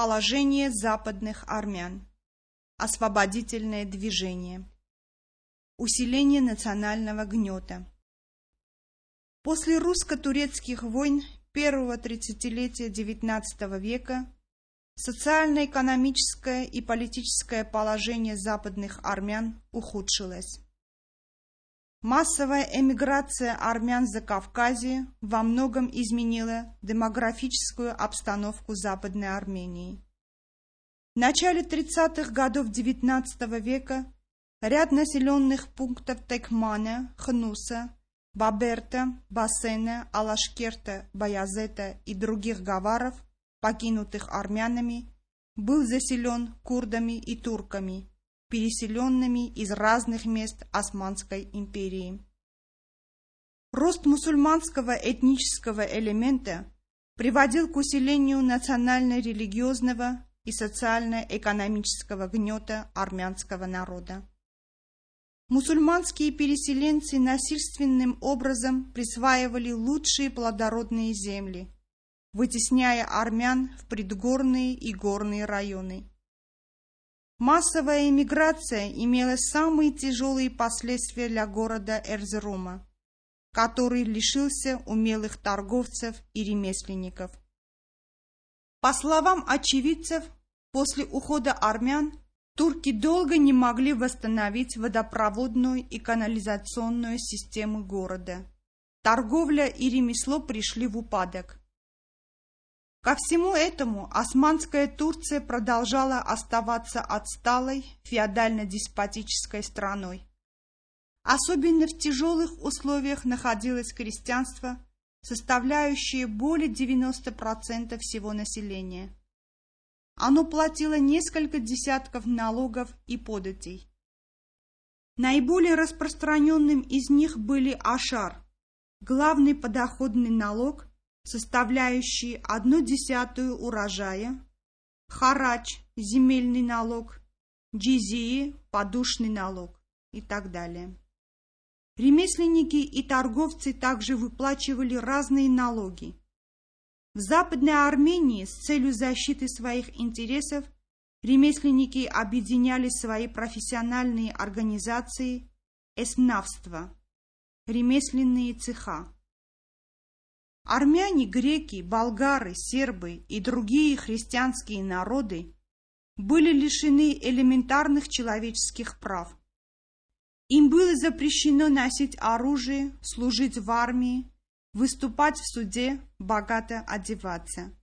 Положение западных армян. Освободительное движение. Усиление национального гнета. После русско-турецких войн первого тридцатилетия XIX века социально-экономическое и политическое положение западных армян ухудшилось. Массовая эмиграция армян за Кавказе во многом изменила демографическую обстановку Западной Армении. В начале 30-х годов XIX века ряд населенных пунктов Текмана, Хнуса, Баберта, Бассена, Алашкерта, Баязета и других гаваров, покинутых армянами, был заселен курдами и турками, переселенными из разных мест Османской империи. Рост мусульманского этнического элемента приводил к усилению национально-религиозного и социально-экономического гнета армянского народа. Мусульманские переселенцы насильственным образом присваивали лучшие плодородные земли, вытесняя армян в предгорные и горные районы. Массовая эмиграция имела самые тяжелые последствия для города Эрзерума, который лишился умелых торговцев и ремесленников. По словам очевидцев, после ухода армян турки долго не могли восстановить водопроводную и канализационную систему города. Торговля и ремесло пришли в упадок. Ко всему этому Османская Турция продолжала оставаться отсталой феодально-деспотической страной. Особенно в тяжелых условиях находилось крестьянство, составляющее более 90% всего населения. Оно платило несколько десятков налогов и податей. Наиболее распространенным из них были ашар, главный подоходный налог, составляющий одну десятую урожая, харач – земельный налог, джизии – подушный налог и так далее. Ремесленники и торговцы также выплачивали разные налоги. В Западной Армении с целью защиты своих интересов ремесленники объединяли свои профессиональные организации эснавства, ремесленные цеха. Армяне, греки, болгары, сербы и другие христианские народы были лишены элементарных человеческих прав. Им было запрещено носить оружие, служить в армии, выступать в суде, богато одеваться.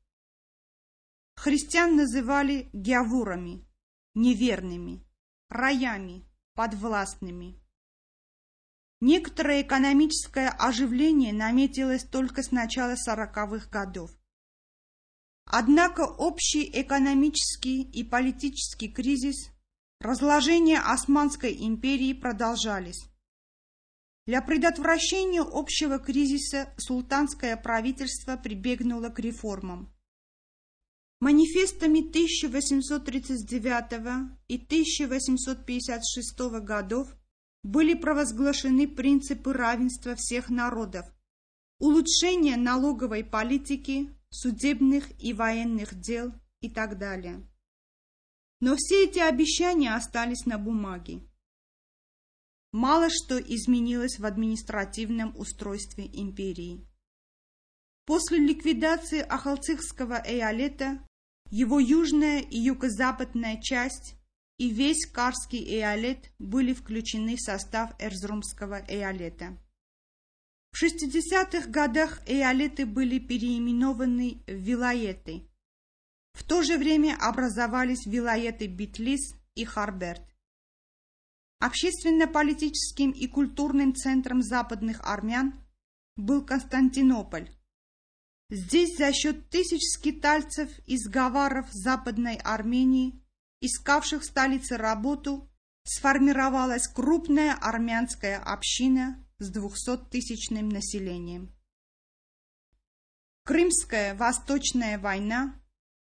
Христиан называли гявурами, неверными, раями, подвластными. Некоторое экономическое оживление наметилось только с начала сороковых годов. Однако общий экономический и политический кризис, разложение Османской империи продолжались. Для предотвращения общего кризиса султанское правительство прибегнуло к реформам. Манифестами 1839 и 1856 годов были провозглашены принципы равенства всех народов, улучшение налоговой политики, судебных и военных дел и так далее. Но все эти обещания остались на бумаге. Мало что изменилось в административном устройстве империи. После ликвидации Ахалцихского эолета его южная и юго-западная часть и весь Карский эолет были включены в состав Эрзрумского эолета. В 60-х годах эолеты были переименованы в вилаеты. В то же время образовались вилаеты Битлис и Харберт. Общественно-политическим и культурным центром западных армян был Константинополь. Здесь за счет тысяч скитальцев из гаваров Западной Армении искавших в столице работу, сформировалась крупная армянская община с двухсоттысячным населением. Крымская Восточная война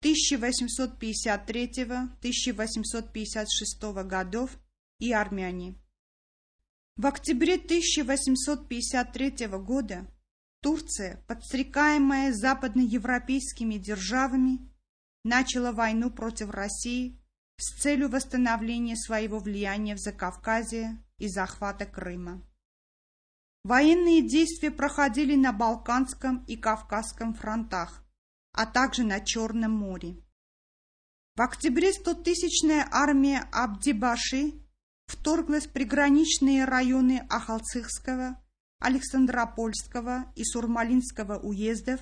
1853-1856 годов и армяне. В октябре 1853 года Турция, подстрекаемая западноевропейскими державами, начало войну против России с целью восстановления своего влияния в Закавказье и захвата Крыма. Военные действия проходили на Балканском и Кавказском фронтах, а также на Черном море. В октябре стотысячная армия Абдибаши вторглась в приграничные районы Ахалцихского, Александропольского и Сурмалинского уездов,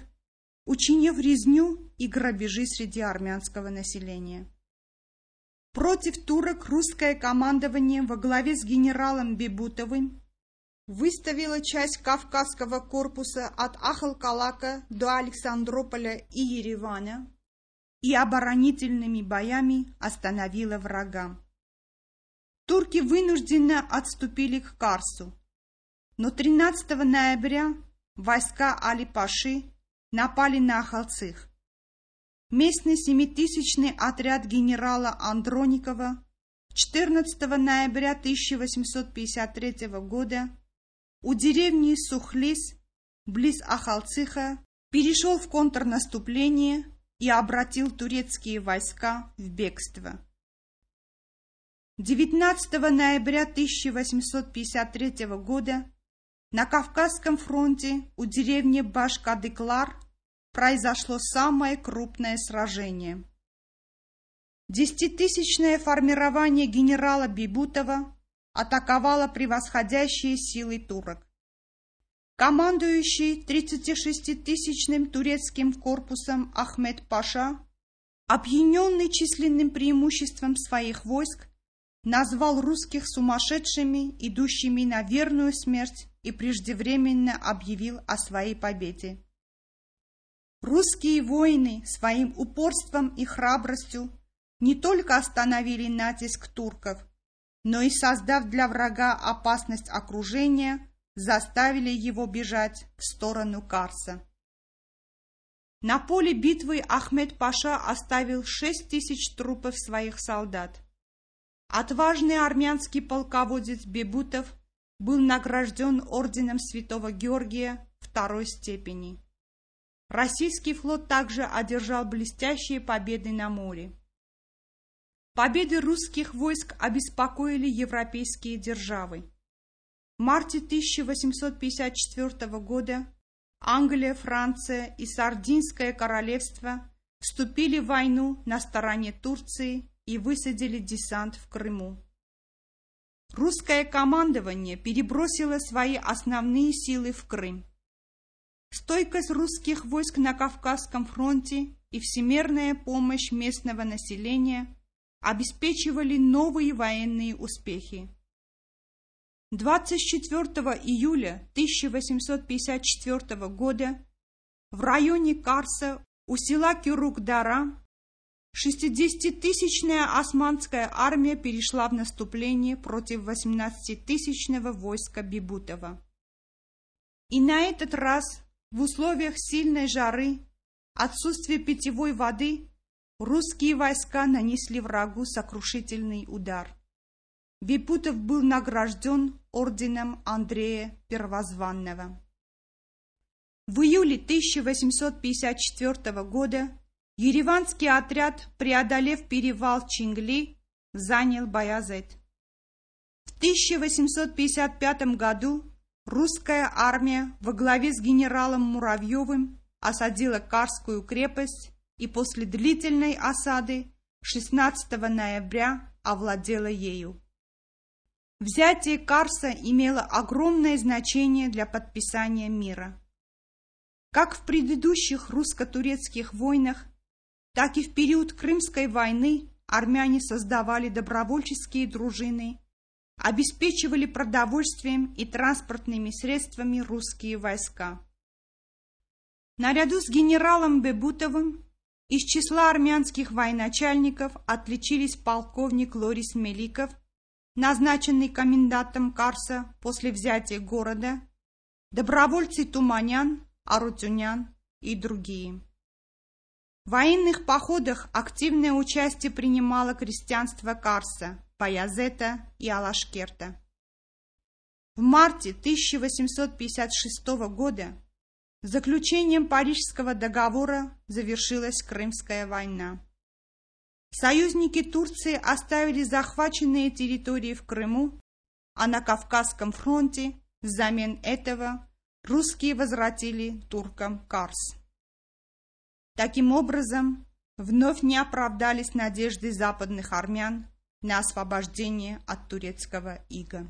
учинив резню и грабежи среди армянского населения. Против турок русское командование во главе с генералом Бебутовым выставило часть Кавказского корпуса от Ахалкалака до Александрополя и Еревана и оборонительными боями остановило врага. Турки вынужденно отступили к Карсу, но 13 ноября войска Али-Паши напали на Ахалцих. Местный семитысячный отряд генерала Андроникова 14 ноября 1853 года у деревни Сухлис, близ Ахалциха, перешел в контрнаступление и обратил турецкие войска в бегство. 19 ноября 1853 года на Кавказском фронте у деревни Башкадыклар произошло самое крупное сражение. Десятитысячное формирование генерала Бибутова атаковало превосходящие силы турок. Командующий 36-тысячным турецким корпусом Ахмед Паша, опьяненный численным преимуществом своих войск, назвал русских сумасшедшими, идущими на верную смерть, и преждевременно объявил о своей победе. Русские воины своим упорством и храбростью не только остановили натиск турков, но и, создав для врага опасность окружения, заставили его бежать в сторону Карса. На поле битвы Ахмед Паша оставил шесть тысяч трупов своих солдат. Отважный армянский полководец Бебутов был награжден орденом Святого Георгия второй степени. Российский флот также одержал блестящие победы на море. Победы русских войск обеспокоили европейские державы. В марте 1854 года Англия, Франция и Сардинское королевство вступили в войну на стороне Турции и высадили десант в Крыму. Русское командование перебросило свои основные силы в Крым. Стойкость русских войск на Кавказском фронте и всемирная помощь местного населения обеспечивали новые военные успехи. 24 июля 1854 года в районе Карса у села Кюрук-Дара 60-тысячная османская армия перешла в наступление против 18-тысячного войска Бибутова. И на этот раз в условиях сильной жары, отсутствия питьевой воды, русские войска нанесли врагу сокрушительный удар. Випутов был награжден орденом Андрея Первозванного. В июле 1854 года ереванский отряд, преодолев перевал Чингли, занял Баязет. В 1855 году Русская армия во главе с генералом Муравьевым осадила Карскую крепость и после длительной осады 16 ноября овладела ею. Взятие Карса имело огромное значение для подписания мира. Как в предыдущих русско-турецких войнах, так и в период Крымской войны армяне создавали добровольческие дружины обеспечивали продовольствием и транспортными средствами русские войска. Наряду с генералом Бебутовым из числа армянских военачальников отличились полковник Лорис Меликов, назначенный комендантом Карса после взятия города, добровольцы Туманян, Арутюнян и другие. В военных походах активное участие принимало крестьянство Карса, Паязета и Алашкерта. В марте 1856 года заключением Парижского договора завершилась Крымская война. Союзники Турции оставили захваченные территории в Крыму, а на Кавказском фронте взамен этого русские возвратили туркам Карс. Таким образом, вновь не оправдались надежды западных армян на освобождение от турецкого ига.